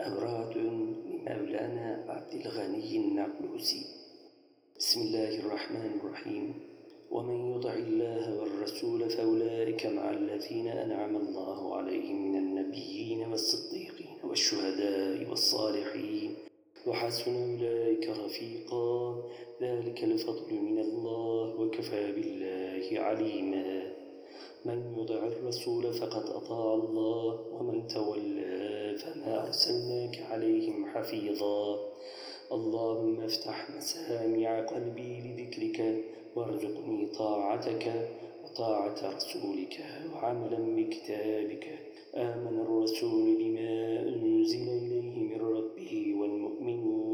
أبراد لمولانا عبد الغني النابلسي بسم الله الرحمن الرحيم. ومن يطع الله والرسول فأولئك مع الذين أنعم الله عليهم من النبيين والصديقين والشهداء والصالحين. وحسن أولئك رفيقا. ذلك الفضل من الله وكفى بالله عليما. من يطع الرسول فقد أطاع الله ومن تولى فما أرسلناك عليهم حفيظا. اللهم افتح مسامع قلبي لذكرك وارزقني طاعتك وطاعة رسولك وعملا بكتابك. آمن الرسول بما أنزل إليه من ربه والمؤمنون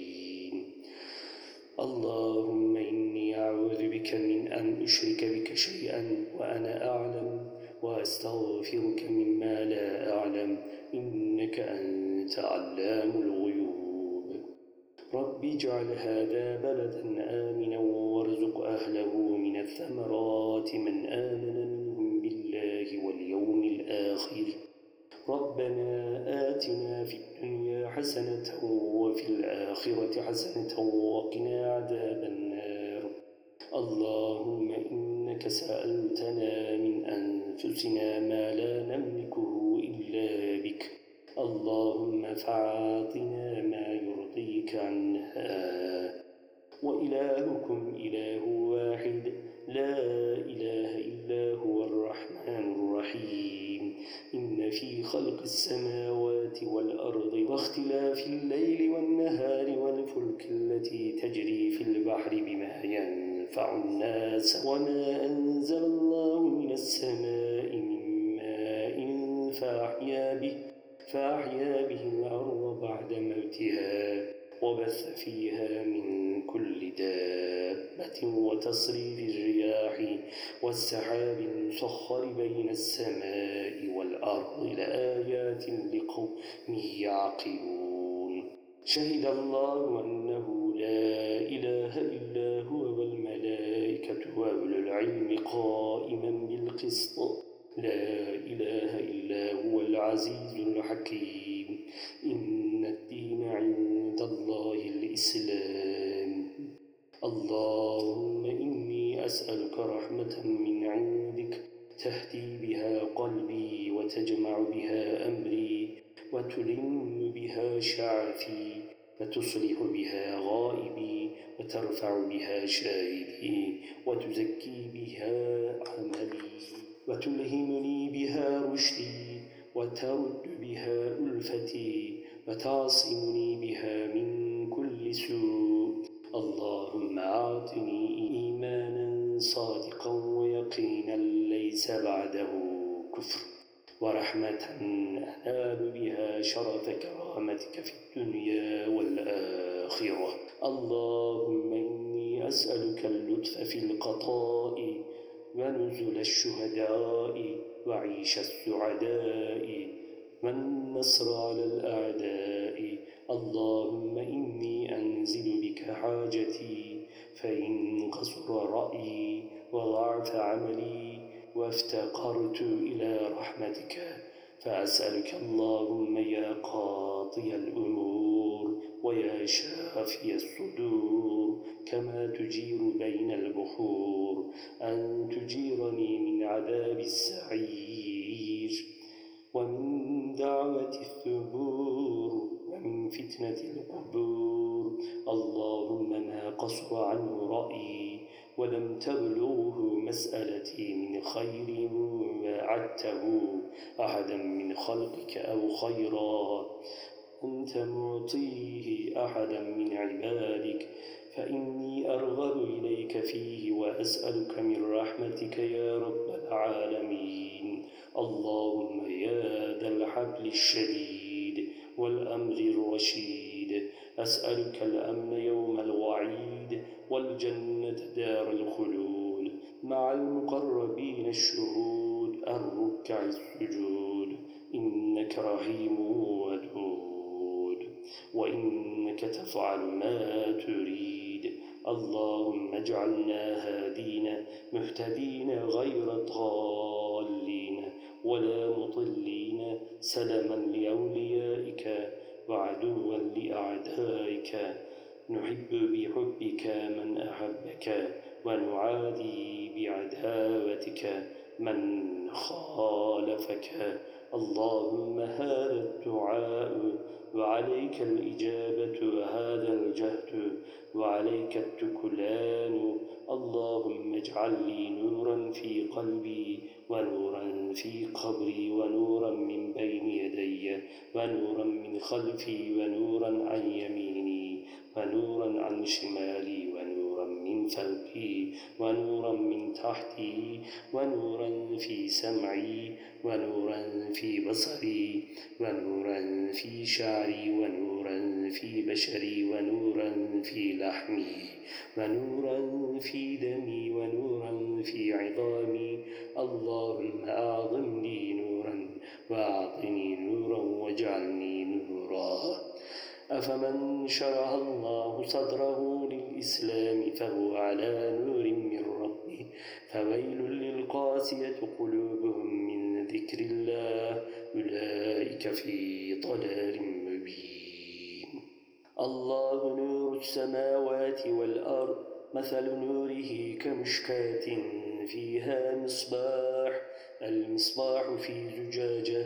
اللهم إني أعوذ بك من أن أشرك بك شيئا وأنا أعلم وأستغفرك مما لا أعلم إنك أنت علام الغيوب. رب اجعل هذا بلدا آمنا وارزق أهله من الثمرات من آمن منهم بالله واليوم الآخر. ربنا آتنا في الدنيا حسنة وفي الآخرة حسنة وقنا عذاب النار. اللهم إنك سألتنا من أنفسنا ما لا نملكه إلا بك. اللهم فعاطنا ما يرضيك عنها. وإلهكم إله واحد. لا إله إلا هو الرحمن الرحيم. إن في خلق السماوات والأرض واختلاف الليل والنهار والفلك التي تجري في البحر بما ينفع الناس وما أنزل الله من السماء من ماء فأحيا به, فأحيا به الأرض بعد موتها وبث فيها من كل دابة وتصريف الرياح والسحاب المسخر بين السماء والأرض لآيات لقوم يعقلون. شهد الله أنه لا إله إلا هو والملائكة وأولو العلم قائما بالقسط. لا إله إلا هو العزيز الحكيم. إن أسألك رحمة من عندك تهدي بها قلبي وتجمع بها أمري وتلم بها شعفي وتصلح بها غائبي وترفع بها شاهدي وتزكي بها عملي وتلهمني بها رشدي وترد بها ألفتي وتعصمني بها من كل سوء. اللهم أعطني صادقا ويقينا ليس بعده كفر. ورحمة أنال بها شرف كرامتك في الدنيا والآخرة. اللهم إني أسألك اللطف في القضاء ونزل الشهداء وعيش السعداء والنصر على الأعداء. اللهم إني أنزل بك حاجتي فإن قصر رأيي وضعف عملي وافتقرت إلى رحمتك فأسألك اللهم يا قاضي الأمور ويا شافي الصدور كما تجير بين البحور أن تجيرني من عذاب السعير ومن دعوة الثبور ومن فتنة القبور. قصر عنه رأيي ولم تبلغه مسألتي من خير وعدته أحدا من خلقك أو خيرا. أنت معطيه أحدا من عبادك فإني أرغب إليك فيه وأسألك من رحمتك يا رب العالمين. اللهم يا ذا الحبل الشديد والأمر الرشيد. أسألك الأمن يوم الوعيد والجنة دار الخلود مع المقربين الشهود الركع السجود. إنك رحيم ودود وإنك تفعل ما تريد. اللهم اجعلنا هادين مهتدين غير ضالين ولا مضلين. سلما لأوليائك أحبك ونعادي بعداوتك من خالفك. اللهم هذا الدعاء وعليك الإجابة وهذا الجهد وعليك التكلان. اللهم اجعل لي نورا في قلبي ونورا في قبري ونورا من بين يدي ونورا من خلفي ونورا عن يميني ونورا عن شمالي من فوقي ونورا من تحتي ونورا في سمعي ونورا في بصري ونورا في شعري ونورا في بشري ونورا في لحمي ونورا في دمي ونورا في عظامي اللهم أعظم لي نورا وأعطني نورا واجعلني نورا أفمن شرح الله صدره للإسلام فهو على نور من ربه فويل للقاسية قلوبهم من ذكر الله أولئك في ضلال مبين. الله نور السماوات والأرض مثل نوره كمشكاة فيها مصباح المصباح في زجاجة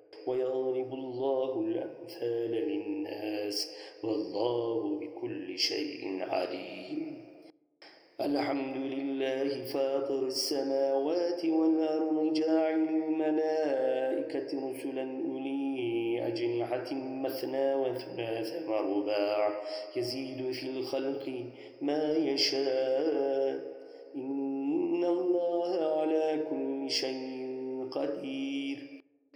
ويضرب الله الأمثال للناس والله بكل شيء عليم. الحمد لله فاطر السماوات والأرض جاعل الملائكة رسلا أولي أجنحة مثنى وثلاث ورباع. يزيد في الخلق ما يشاء. إن الله على كل شيء قدير.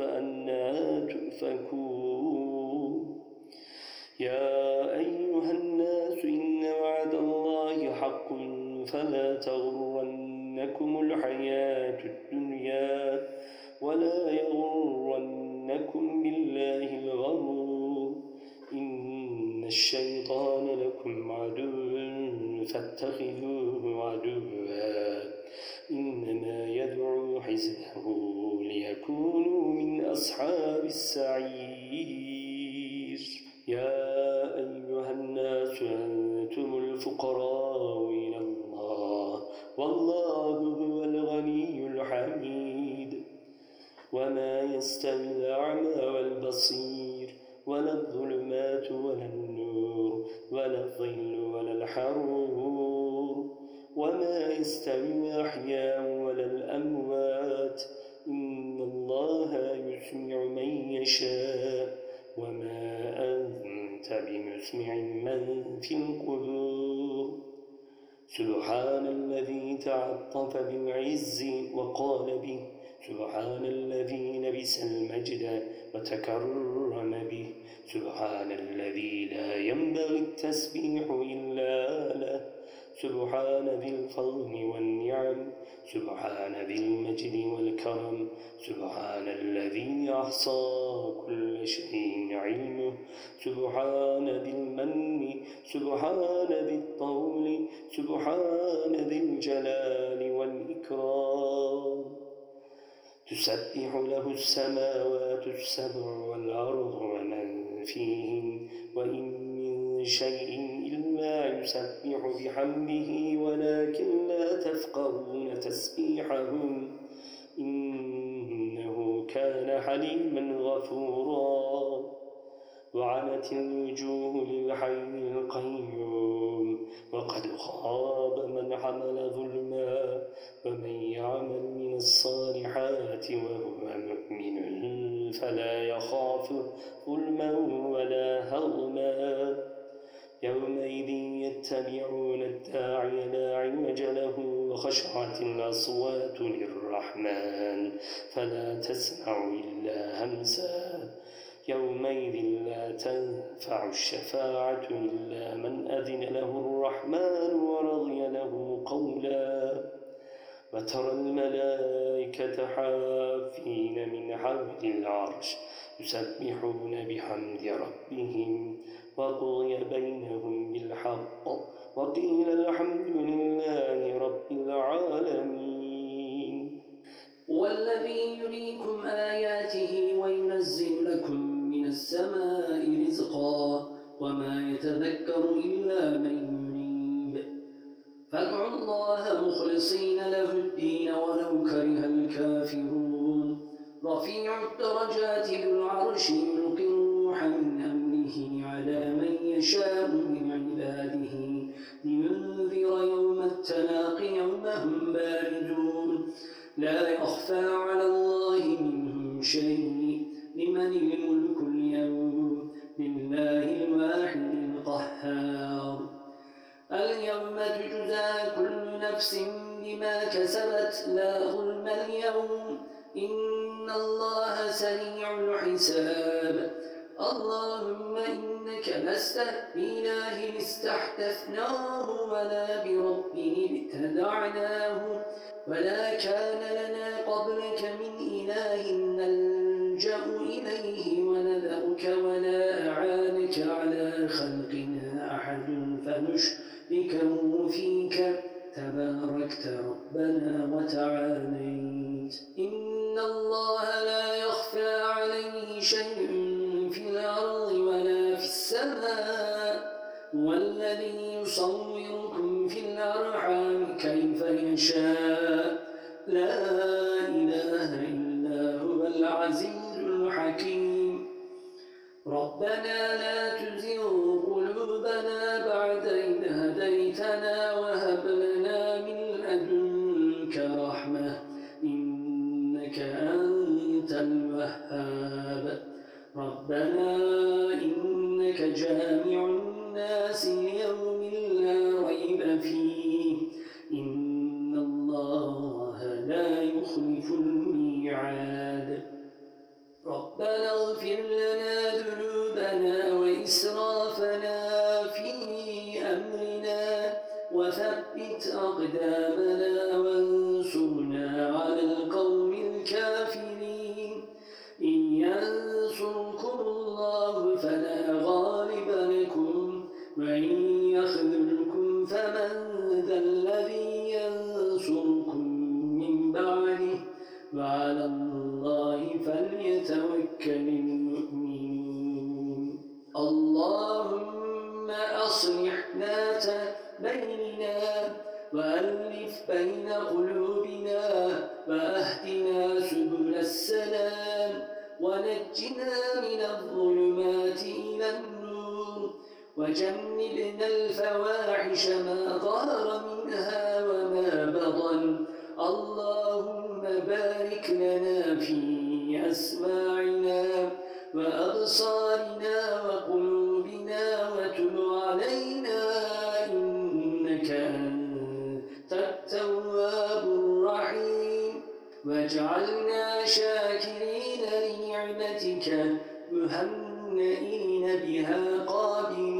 فأنا تؤفكون. يا أيها الناس إن وعد الله حق فلا تغرنكم سبحان ذي المجد والكرم سبحان الذي أحصى كل شيء علمه سبحان ذي المن سبحان ذي الطول سبحان ذي الجلال والإكرام. تسبح له السماوات السبع والأرض ومن فيهن وإن من شيء يسبح بحمده ولكن لا تفقهون تسبيحهم. إنه كان حليما غفورا. وعنت الوجوه للحي القيوم. وقد خاب من حمل ظلما. ومن يعمل من الصالحات وهو مؤمن فلا يخاف ظلما ولا هضما. يومئذ يتبعون الداعي لا عوج له وخشعت الأصوات للرحمن فلا تسمع إلا همسا. يومئذ لا تنفع الشفاعة إلا من أذن له الرحمن ورضي له قولا. وترى الملائكة حافين من حول العرش يسبحون بحمد ربهم وقضي بينهم بالحق وقيل الحمد لله لا يخفى على الله منهم شيء. لمن الملك اليوم؟ لله الواحد القهار. اليوم تجزى كل نفس بما كسبت لا ظلم اليوم. إن الله سريع الحساب. اللهم إنك لست بإله استحدثناه ولا برب ابتدعناه. ولا كان لنا قبلك من إله نلجأ إليه ونذرك ولا أعانك على خلقنا أحد فنشركه فيك تباركت ربنا وتعاليت إن الله لا يخفى عليه شيء في الأرض ولا في السماء والذي يصوركم في الأرحام كيف يشاء لا إله إلا هو العزيز الحكيم ربنا لا تزغ أقدامنا وجنبنا الفواحش ما ظهر منها وما بطن. اللهم بارك لنا في أسماعنا وأبصارنا وقلوبنا وتب علينا إنك أنت التواب الرحيم. واجعلنا شاكرين لنعمتك مهنئين بها قابلين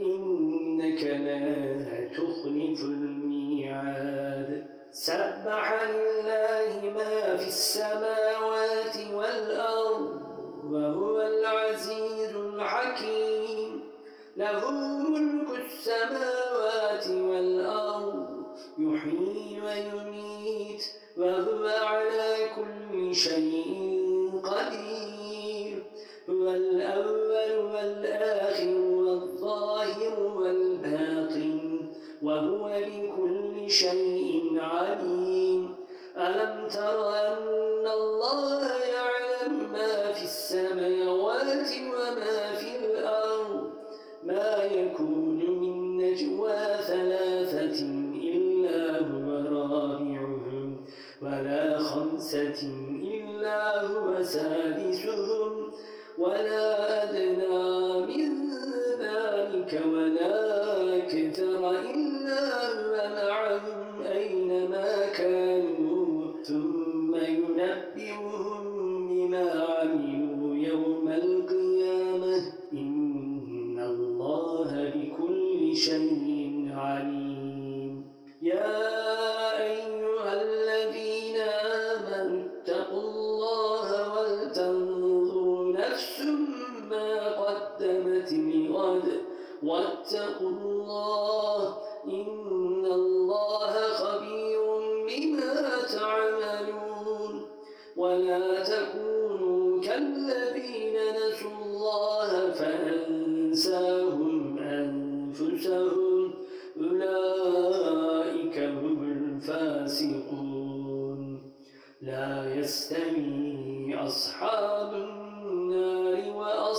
إنك لا تخلف الميعاد. سبح لله ما في السماوات والأرض وهو العزيز الحكيم. له ملك السماوات والأرض يحيي ويميت وهو على كل شيء قدير. هو الأول والآخر ألم تر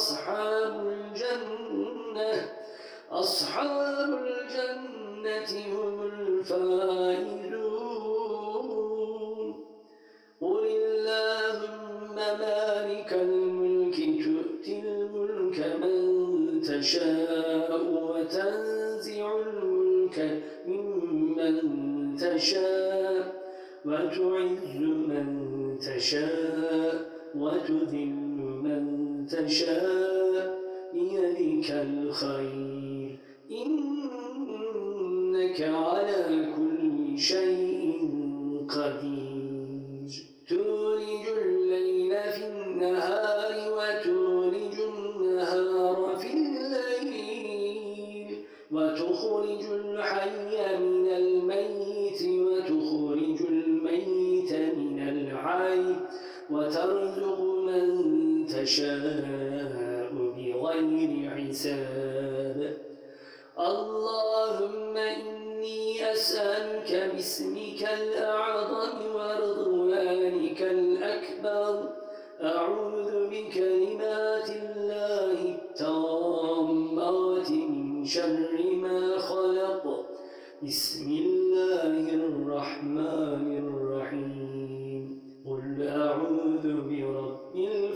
وأصحاب الجنة أصحاب الجنة هم الفائزون. قل اللهم مالك الملك تؤتي الملك من تشاء وتنزع الملك ممن تشاء وتعز من تشاء وتذل تشاء بيدك الخير.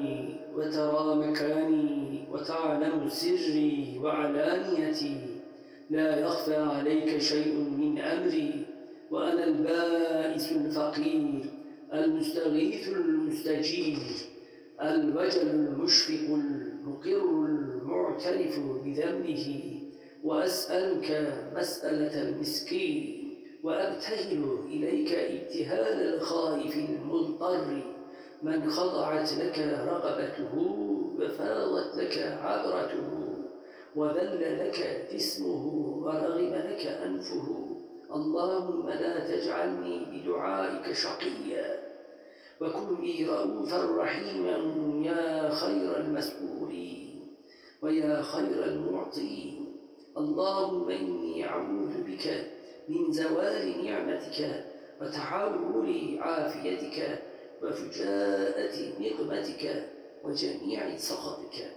كلامي وترى مكاني وتعلم سري وعلانيتي. لا يخفى عليك شيء من أمري وأنا البائس الفقير المستغيث المستجيب الوجل المشفق المقر المعترف بذنبه. وأسألك مسألة المسكين وأبتهل إليك ابتهال الخائف المضطر. من خضعت لك رقبته وفاضت لك عبرته وذل لك جسمه ورغم لك أنفه. اللهم لا تجعلني بدعائك شقيا وكن لي رؤوفا رحيما يا خير المسؤولين ويا خير المعطين. اللهم إني أعوذ بك من زوال نعمتك وتحول عافيتك وفجاءة نقمتك وجميع سخطك.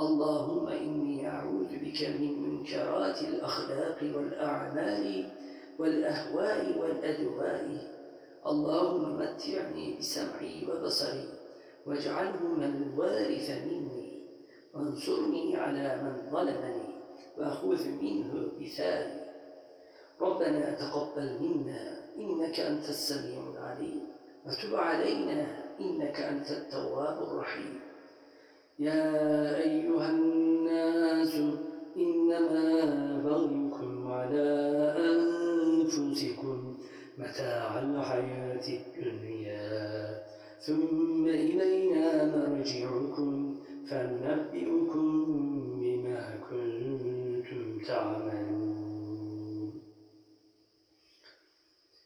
اللهم إني أعوذ بك من منكرات الأخلاق والأعمال والأهواء والأدواء. اللهم متعني بسمعي وبصري واجعلهما الوارث مني. وانصرني على من ظلمني وخذ منه بثاري. ربنا تقبل منا إنك أنت السميع العليم. وتب علينا إنك أنت التواب الرحيم. يا أيها الناس إنما بغيكم على أنفسكم متاع الحياة الدنيا ثم إلينا مرجعكم فننبئكم بما كنتم تعملون.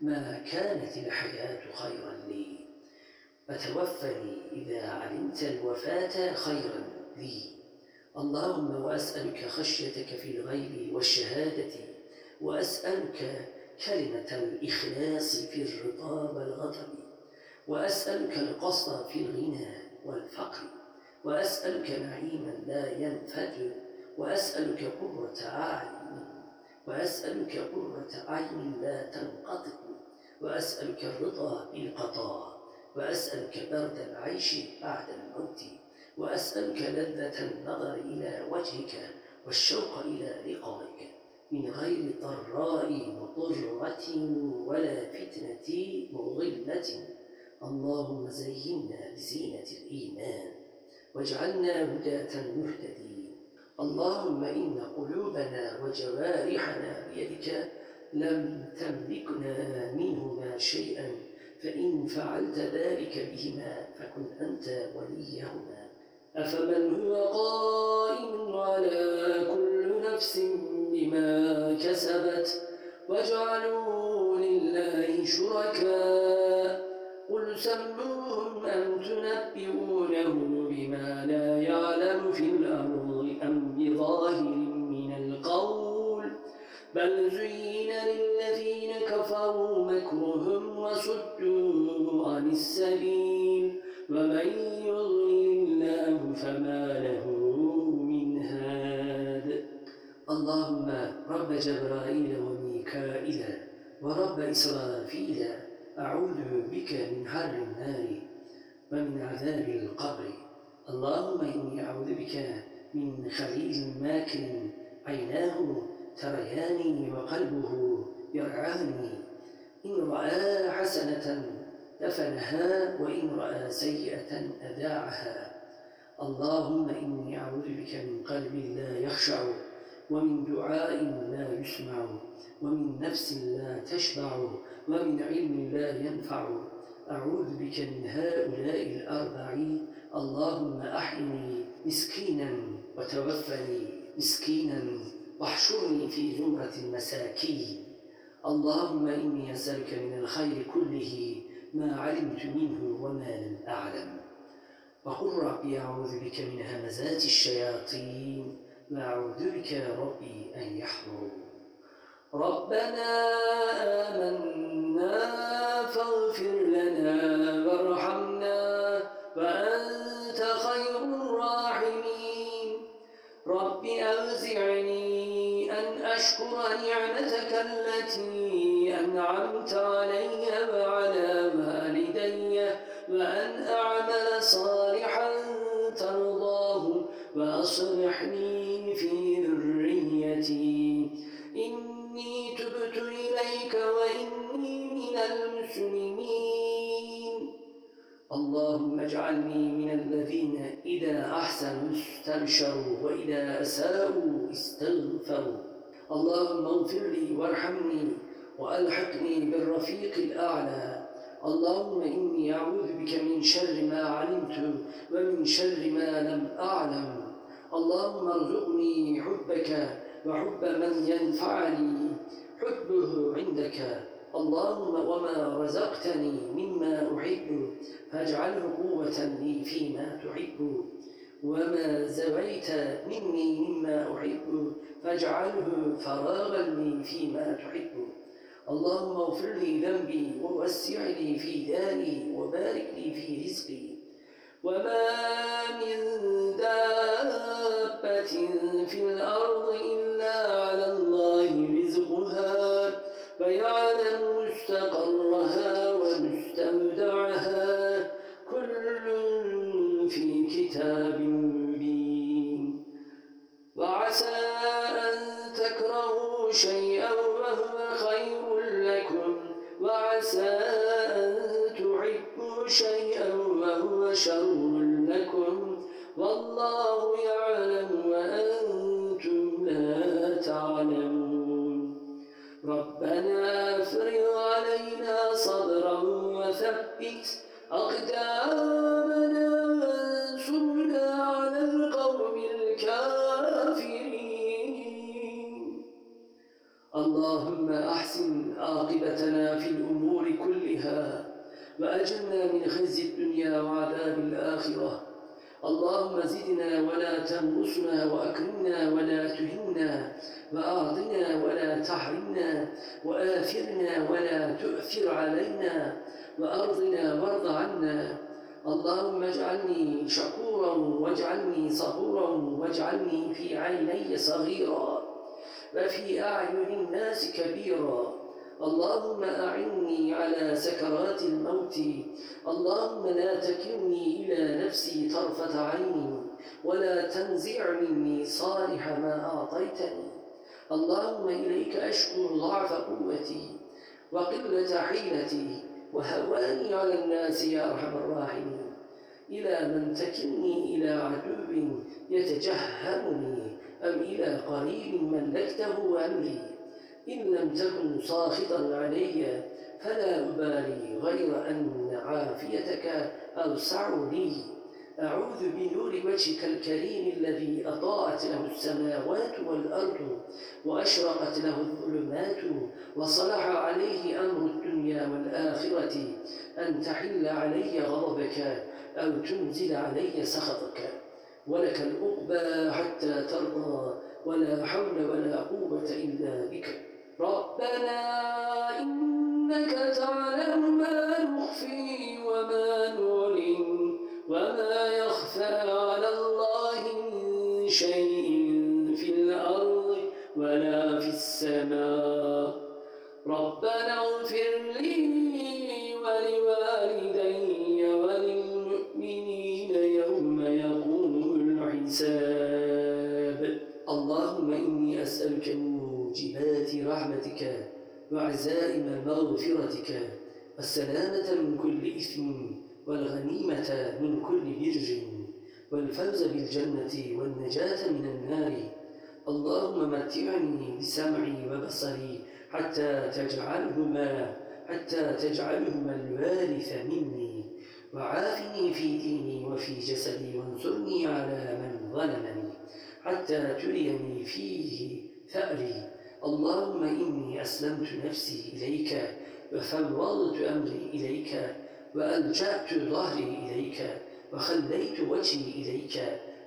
ما كانت الحياة خيرا لي. وتوفني إذا علمت الوفاة خيرا لي. اللهم وأسألك خشيتك في الغيب والشهادة وأسألك كلمة الإخلاص في الرضا والغضب وأسألك القصد في الغنى والفقر وأسألك نعيما لا ينفجر وأسألك قرة أعين وأسألك قرة عين لا تنقطع. وأسألك الرضا بالقضاء وأسألك برد العيش بعد الموت وأسألك لذة النظر إلى وجهك والشوق إلى لقائك. من غير ضراء مضرة ولا فتنة مضلة. اللهم زينا بزينة الإيمان واجعلنا هداة مهتدين اللهم إن قلوبنا وجوارحنا بيدك لم تملكنا منهما شيئا فإن فعلت ذلك بهما فكن أنت وليهما. أفمن هو قائم على كل نفس بما كسبت وجعلوا لله شركاء قل سموهم أم تنبئونه بما لا يعلم في الأرض أم بظاهر من القول؟ بل زين للذين كفروا مكرهم وصدوا عن السبيل ومن يضلل الله فما له من هاد. اللهم رب جبرائيل وميكائيل ورب إسرافيل أعوذ بك من حر النار ومن عذاب القبر. اللهم إني أعوذ بك من خليل ماكر عيناه ترياني وقلبه يرعاني. إن رأى حسنة دفنها وإن رأى سيئة أذاعها. اللهم إني أعوذ بك من قلب لا يخشع ومن دعاء لا يسمع ومن نفس لا تشبع ومن علم لا ينفع. أعوذ بك من هؤلاء الأربعين اللهم أحيني مسكينا وتوفني مسكينا. واحشرني في زمرة المساكين. اللهم إني أسألك من الخير كله ما علمت منه وما لم أعلم. وقل ربي أعوذ بك من همزات الشياطين وأعوذ بك ربي أن يحضروا. ربنا آمنا فاغفر لنا وارحمنا وأنت خير الراحمين. رب أوزعني أشكر نعمتك التي أنعمت علي وعلى والدي وأن أعمل صالحا ترضاه وأصلحني في ذريتي. إني تبت إليك وإني من المسلمين. اللهم اجعلني من الذين إذا أحسنوا استبشروا وإذا أساءوا استغفروا. اللهم اغفر لي وارحمني وألحقني بالرفيق الأعلى. اللهم إني أعوذ بك من شر ما علمت ومن شر ما لم أعلم. اللهم ارزقني حبك وحب من ينفعني. حبه عندك. اللهم وما رزقتني مما أحب فاجعله قوة لي فيما تحب. وما زويت مني مما أحب فاجعله فراغا لي فيما تحب. اللهم اغفر لي ذنبي ووسع لي في داري وبارك لي في رزقي. وما من دابة في الأرض إلا على الله رزقها فيعلم مستقرها ومستودعها في كتاب مبين. وعسى أن تكرهوا شيئا وهو خير لكم. وعسى أن تحبوا شيئا وهو شر لكم. والله يعلم وأنتم لا تعلمون. ربنا افرغ علينا صبرا وثبت أقدامنا الكافرين. اللهم أحسن عاقبتنا في الأمور كلها وأجرنا من خزي الدنيا وعذاب الآخرة. اللهم زدنا ولا تنقصنا وأكرمنا ولا تهنا وأعطنا ولا تحرمنا وآثرنا ولا تؤثر علينا وأرضنا وارض عنا. اللهم اجعلني شكورا واجعلني صبورا واجعلني في عيني صغيرا وفي أعين الناس كبيرا. اللهم أعني على سكرات الموت. اللهم لا تكلني إلى نفسي طرفة عين ولا تنزع مني صالح ما أعطيتني. اللهم إليك أشكو ضعف قوتي وقلة حيلتي. وهواني على الناس يا أرحم الراحمين. إلى من تكلني إلى عدو يتجهمني أم إلى قريب ملكته أمري. إن لم تكن ساخطا علي فلا أبالي غير أن عافيتك أوسع لي أعوذ بنور وجهك الكريم الذي أضاءت له السماوات والأرض وأشرقت له الظلمات وصلح عليه أمر الدنيا والآخرة. أن تحل علي غضبك أو تنزل علي سخطك. ولك العقبى حتى ترضى ولا حول ولا قوة إلا بك. ربنا إنك تعلم ما نخفي وما وما يخفى على الله من شيء في الأرض ولا في السماء ربنا اغفر لي ولوالدي وللمؤمنين يوم يقوم الحساب اللهم إني أسألك موجبات رحمتك وعزائم مغفرتك والسلامة من كل إثم والغنيمة من كل بر والفوز بالجنة والنجاة من النار. اللهم متعني بسمعي وبصري حتى تجعلهما حتى تجعلهما الوارث مني. وعافني في ديني وفي جسدي وانصرني على من ظلمني حتى تريني فيه ثأري. اللهم إني أسلمت نفسي إليك وفوضت أمري إليك وألجأت ظهري إليك وخليت وجهي إليك.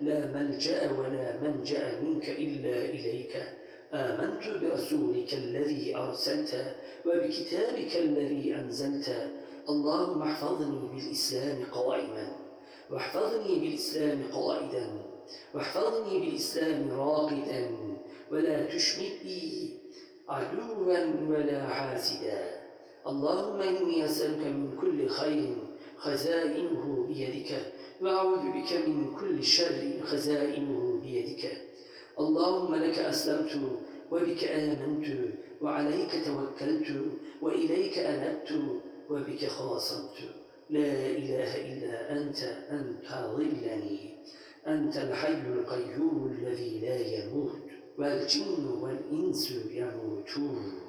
لا ملجأ ولا منجأ منك إلا إليك. آمنت برسولك الذي أرسلت وبكتابك الذي أنزلت. اللهم احفظني بالإسلام قائما واحفظني بالإسلام قائدا واحفظني بالإسلام راقدا. ولا تشمت بي عدوا ولا حاسدا. اللهم إني أسألك من كل خير خزائنه بيدك وأعوذ بك من كل شر خزائنه بيدك. اللهم لك أسلمت وبك آمنت وعليك توكلت وإليك أنبت وبك خاصمت. لا إله إلا أنت أن تضلني أنت الحي القيوم الذي لا يموت والجن والإنس يموتون.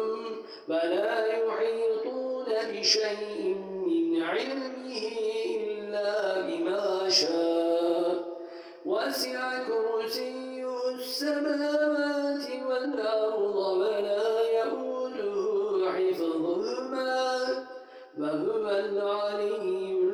ولا يحيطون بشيء من علمه إلا بما شاء. وسع كرسيه السماوات والأرض ولا يؤوده حفظهما. وهو العلي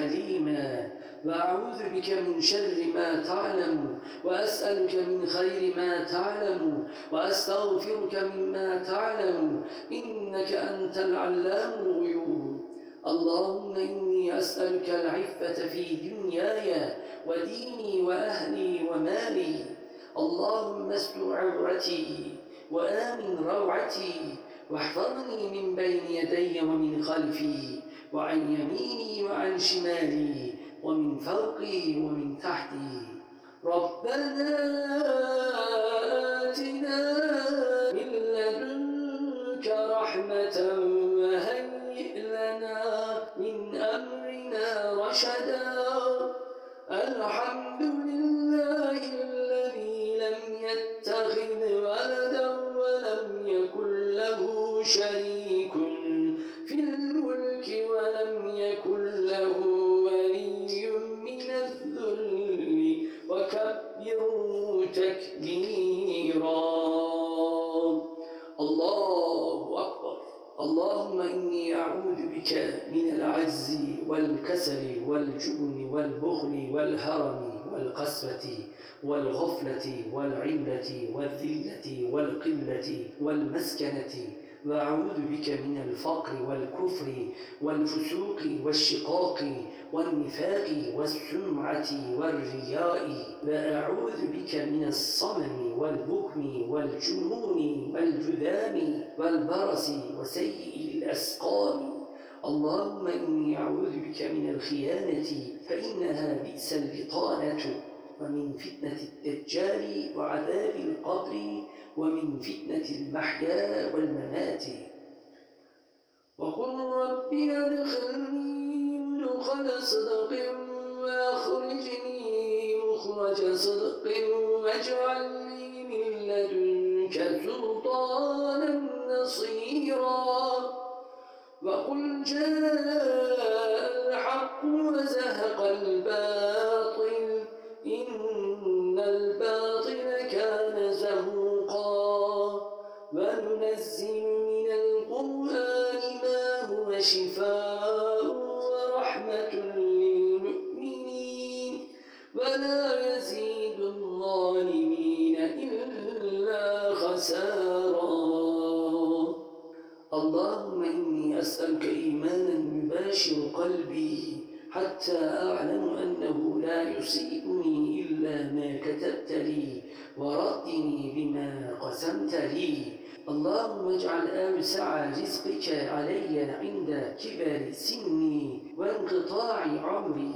حليما وأعوذ بك من شر ما تعلم وأسألك من خير ما تعلم وأستغفرك مما تعلم إنك أنت العلام الغيوب. اللهم إني أسألك العفة في دنياي وديني وأهلي ومالي. اللهم استر عورتي وآمن روعتي واحفظني من بين يدي ومن خلفي. وعن يميني وعن شمالي ومن فوقي ومن تحتي. ربنا آتنا من لدنك رحمة وهيئ لنا من أمرنا رشدا. الحمد لله الذي لم يتخذ ولدا ولم يكن له شريك. الملك ولم يكن له ولي من الذل وكبره تكبيرا. الله أكبر. اللهم إني أعوذ بك من العجز والكسل والجبن والبخل والهرم والقسوة والغفلة والعلة والذلة والقلة والمسكنة وأعوذ بك من الفقر والكفر والفسوق والشقاق والنفاق والسمعة والرياء وأعوذ بك من الصمم والبكم والجنون والجذام والبرص وسيء الأسقام. اللهم إني أعوذ بك من الخيانة فإنها بئس البطانة ومن فتنة الدجال وعذاب القبر. ومن فتنة المحيا والممات. وقل رب أدخلني مدخل صدق وأخرجني مخرج صدق واجعل لي من لدنك سلطانا نصيرا. وقل جاء الحق وزهق الباطل إن الباطل وننزل من القرآن ما هو شفاء ورحمة للمؤمنين ولا يزيد الظالمين إلا خسارا اللهم إني أسألك إيمانا يباشر قلبي حتى أعلم أنه لا يصيبني إلا ما كتبت لي وردني بما قسمت لي اللهم اجعل أوسع رزقك علي عند كبر سني وانقطاع عمري.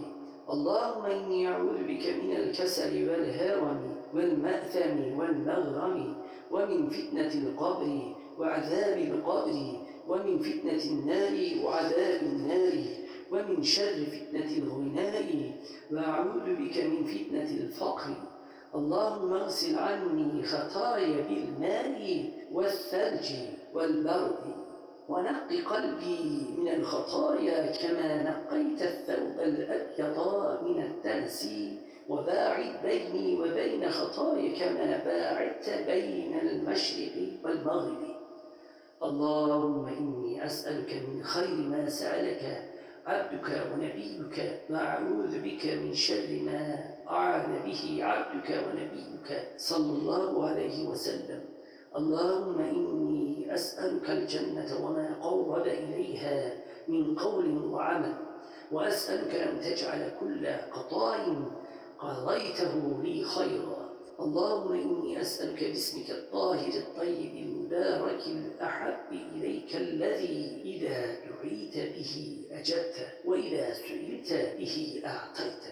اللهم إني أعوذ بك من الكسل والهرم والمأثم والمغرم ومن فتنة القبر وعذاب القبر ومن فتنة النار وعذاب النار ومن شر فتنة الغناء. وأعوذ بك من فتنة الفقر اللهم اغسل عني خطايا بالماء والثلج والبرد ونق قلبي من الخطايا كما نقيت الثوب الأبيض من الدنس وباعد بيني وبين خطايا كما باعدت بين المشرق والمغرب. اللهم إني أسألك من خير ما سألك عبدك ونبيك وأعوذ بك من شر ما أعان به عبدك ونبيك صلى الله عليه وسلم. اللهم إني أسألك الجنة وما قرب إليها من قول وعمل وأسألك أن تجعل كل قضاء قضيته لي خيرا. اللهم إني أسألك باسمك الطاهر الطيب المبارك الأحب إليك الذي إذا دعيت به أجبت وإذا سئلت به أعطيت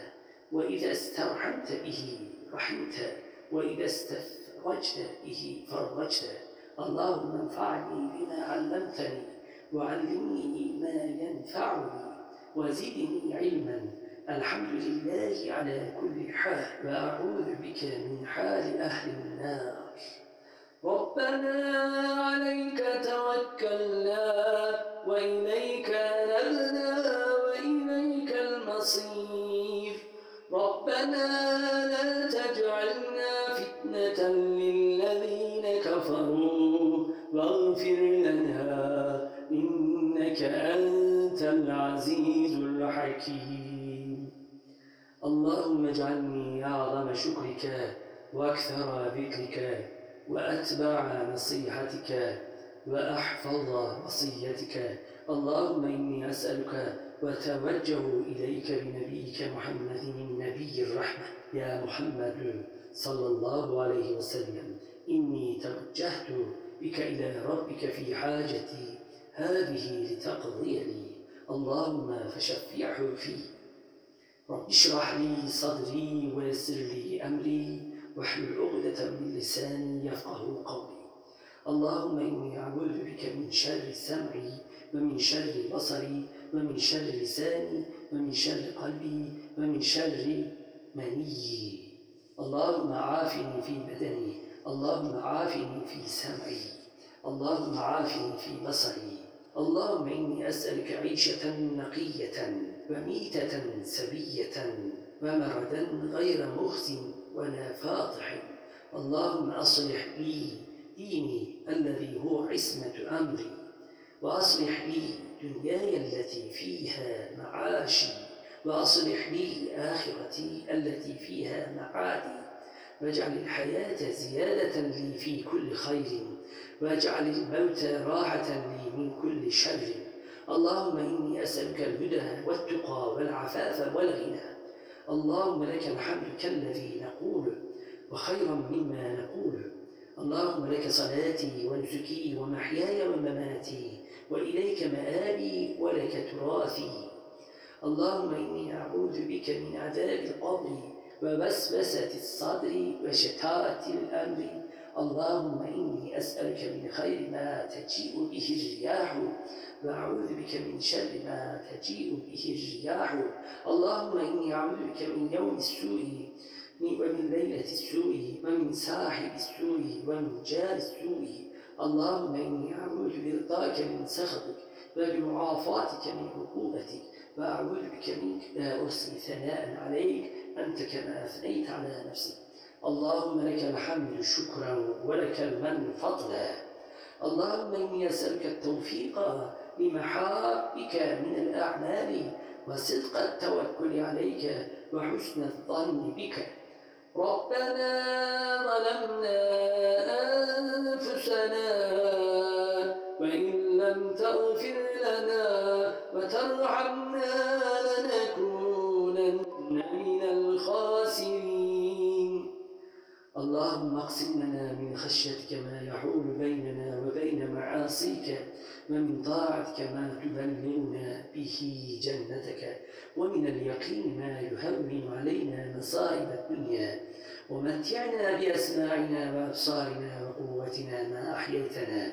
وإذا استرحمت به رحمت وإذا استفرجت به فرجت. اللهم انفعني بما علمتني وعلمني ما ينفعني وزدني علما. الحمد لله على كل حال وأعوذ بك من حال أهل النار. ربنا عليك توكلنا وإليك نبنا وإليك المصير. ربنا لا تجعلنا فتنة للذين كفروا. واغفر لنا إنك أنت العزيز الحكيم. اللهم اجعلني أعظم شكرك وأكثر ذكرك وأتبع نصيحتك وأحفظ وصيتك. اللهم إني أسألك وأتوجه إليك بنبيك محمد النبي الرحمة. يا محمد صلى الله عليه وسلم إني توجهت بك إلى ربك في حاجتي هذه لتقضي لي. اللهم فشفعه في رب اشرح لي صدري ويسر لي أمري واحلل عقدة من لساني يفقه قولي. اللهم إني أعوذ بك من شر سمعي ومن شر بصري ومن شر لساني ومن شر قلبي ومن شر مني. اللهم عافني في بدني اللهم عافني في سمعي اللهم عافني في بصري. اللهم إني أسألك عيشة نقية. وميتة سبية ومردا غير مخز ولا فاضح. اللهم أصلح لي ديني الذي هو عصمة أمري وأصلح لي دنياي التي فيها معاشي وأصلح لي آخرتي التي فيها معادي. واجعل الحياة زيادة لي في كل خير واجعل الموت راحة لي من كل شر. اللهم إني أسألك الهدى والتقى والعفاف والغنى. اللهم لك الحمد كالذي نقول وخيرا مما نقول. اللهم لك صلاتي ونسكي ومحياي ومماتي وإليك مآبي ولك تراثي. اللهم إني أعوذ بك من عذاب القبر ووسوسة الصدر وشتات الأمر. اللهم إني أسألك من خير ما تجيء به الرياح وأعوذ بك من شر ما تجيء به الرياح. اللهم إني أعوذ بك من يوم السوء ومن ليلة السوء ومن صاحب السوء ومن جار السوء. اللهم إني أعوذ برضاك من سخطك وبمعافاتك من عقوبتك وأعوذ بك منك لا أحصي ثناء عليك أنت كما أثنيت على نفسك. اللهم لك الحمد شكرا ولك المن فضلا. اللهم إني أسألك التوفيق لمحابك من الأعمال وصدق التوكل عليك وحسن الظن بك. ربنا ظلمنا أنفسنا وإن لم تغفر لنا وترحمنا لنكونن من الخاسرين. اللهم اقسم لنا من خشيتك ما يحول بيننا وبين معاصيك ومن طاعتك ما تبلغنا به جنتك ومن اليقين ما يهون علينا مصائب الدنيا ومتعنا بأسماعنا وأبصارنا وقوتنا ما أحييتنا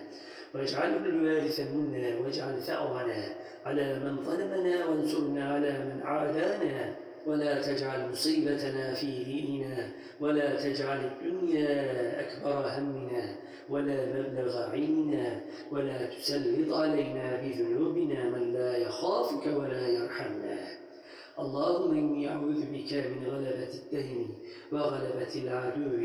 واجعله الوارث منا واجعل ثأرنا على من ظلمنا وانصرنا على من عادانا ولا تجعل مصيبتنا في ديننا ولا تجعل الدنيا أكبر همنا ولا مبلغ علمنا ولا تسلط علينا بذنوبنا من لا يخافك ولا يرحمنا. اللهم إني أعوذ بك من غلبة الدين وغلبة العدو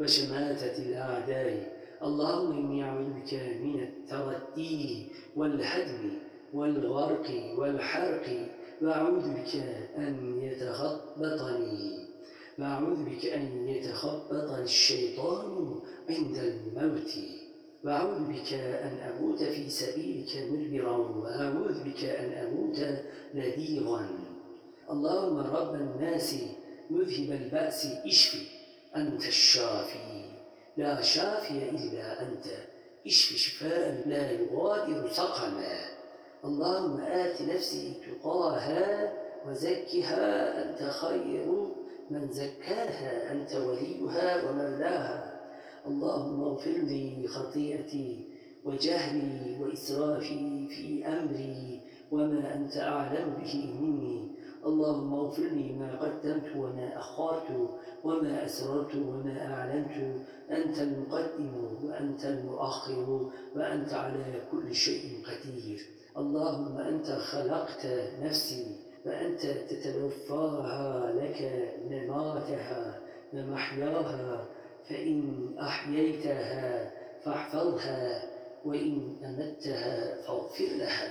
وشماتة الأعداء. اللهم إني أعوذ بك من التردي والهدم والغرق والحرق. وأعوذ بك أن يتخبطني وأعوذ بك أن يتخبط الشيطان عند الموت وأعوذ بك أن أموت في سبيلك مدبرا وأعوذ بك أن أموت لديغا اللهم رب الناس مذهب البأس اشفي أنت الشافي لا شافي إلا أنت اشف شفاء لا يغادر سقما اللهم آت نفسي تقاها وزكها أنت خير من زكاها أنت وليها ومولاها. اللهم اغفر لي خطيئتي وجهلي وإسرافي في أمري وما أنت أعلم به مني. اللهم اغفر لي ما قدمت وما أخرت وما أسررت وما أعلنت. أنت المقدم وأنت المؤخر وأنت على كل شيء قدير. اللهم أنت خلقت نفسي وأنت تتوفاها لك مماتها ومحياها فإن أحييتها فاحفظها وإن أمتها فاغفر لها.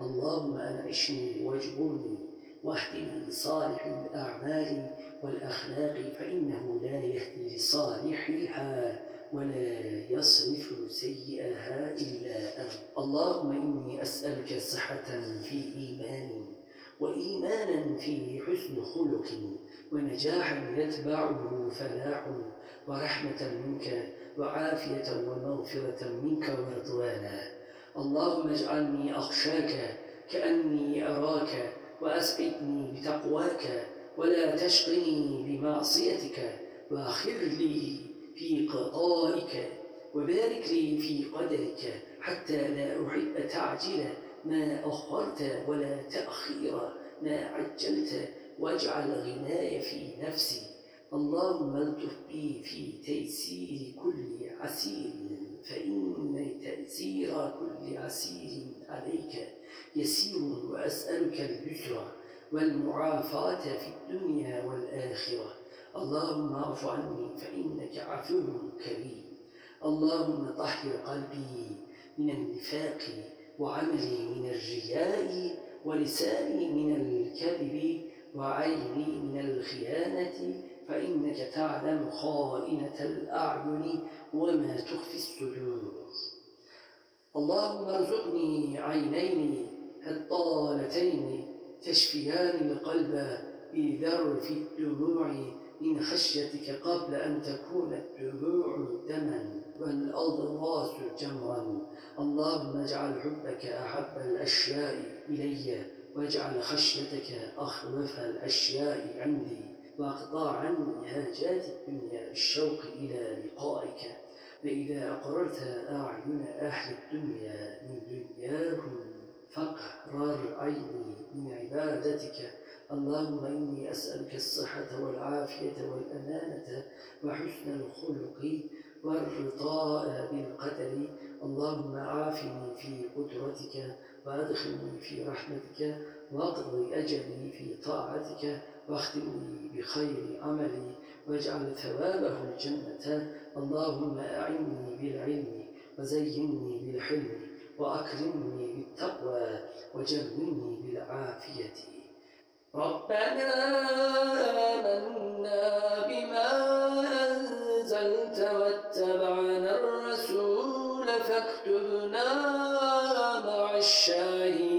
اللهم أنعشني واجبرني واهدني لصالح الأعمال والأخلاق فإنه لا يهدي لصالحها ولا يصرف سيئها إلا أنت. اللهم إني أسألك صحة في إيمان وإيمانا في حسن خلق ونجاحا يتبعه فلاح ورحمة منك وعافية ومغفرة منك ورضوانا. اللهم اجعلني أخشاك كأني أراك وأسعدني بتقواك ولا تشقني بمعصيتك وأخر لي في قضائك وبارك لي في قدرك حتى لا أحب تعجل ما أخرت ولا تأخير ما عجلت واجعل غناي في نفسي. اللهم الطف بي في تيسير كل عسير فإن تيسير كل عسير عليك. يسير وأسألك اليسر والمعافاة في الدنيا والآخرة. اللهم اعف عني فإنك عفو كريم. اللهم طهر قلبي من النفاق وعملي من الرياء ولساني من الكذب وعيني من الخيانة فإنك تعلم خائنة الأعين وما تخفي الصدور اللهم ارزقني عينين هالطالتين تشفيان القلب بذرف الدموع من خشيتك قبل أن تكون الدموع دما. والأضراس جمرا اللهم اجعل حبك أحب الأشياء إلي واجعل خشيتك أخوف الأشياء عندي وأقطع عني هاجات الدنيا بالشوق إلى لقائك. فإذا أقررت أعين أهل الدنيا من دنياهم فاقرر عيني من عبادتك. اللهم إني أسألك الصحة والعافية والأمانة وحسن الخلق والرضاء بالقدر. اللهم عافني في قدرتك وأدخلني في رحمتك واقض أجلي في طاعتك واختمني بخير عملي واجعل ثوابه الجنة. اللهم أعني بالعلم وزيني بالحلم وأكرمني بالتقوى وجملني بالعافية. ربنا آمنا بما أنزلت واتبعنا الرسول فاكتبنا مع الشاهدين.